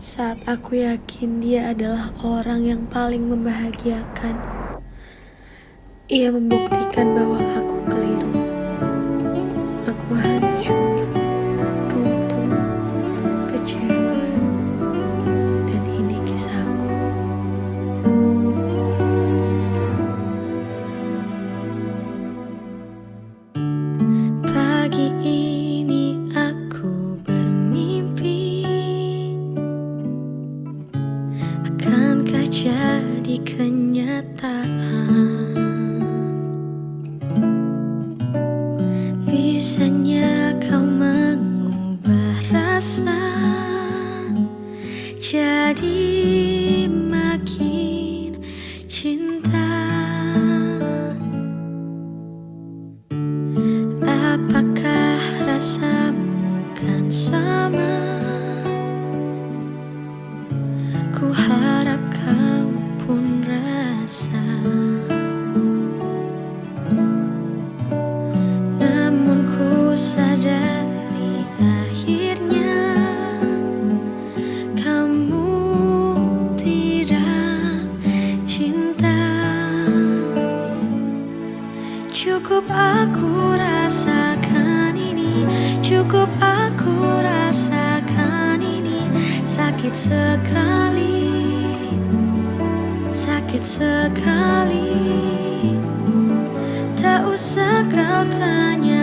saat aku yakin dia adalah orang yang paling membahagiakan. Ia membuktikan bahwa aku keliru. Aku hancur, Akankah jadi kenyataan. Bisanya kau mengubah rasa Jadi makin cinta aku rasakan ini. Cukup aku rasakan ini. Sakit sekali. Sakit sekali. Tak usah kau tanyakan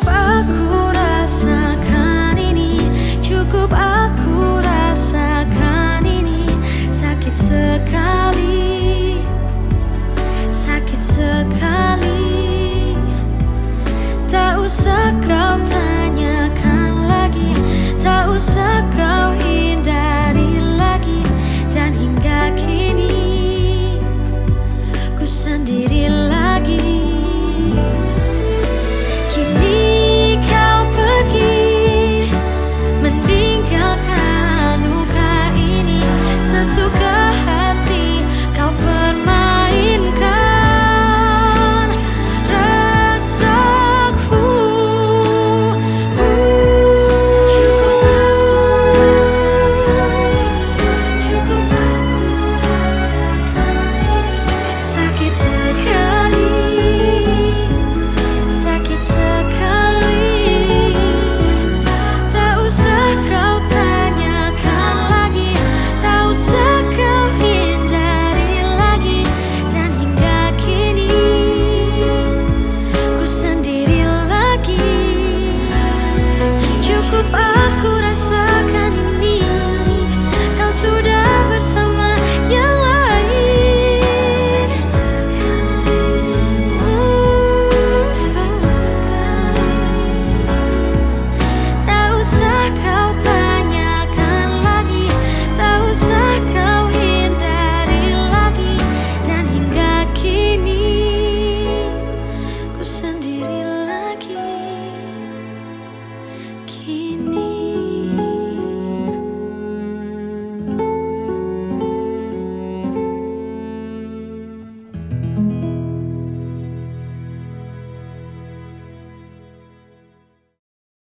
Cukup aku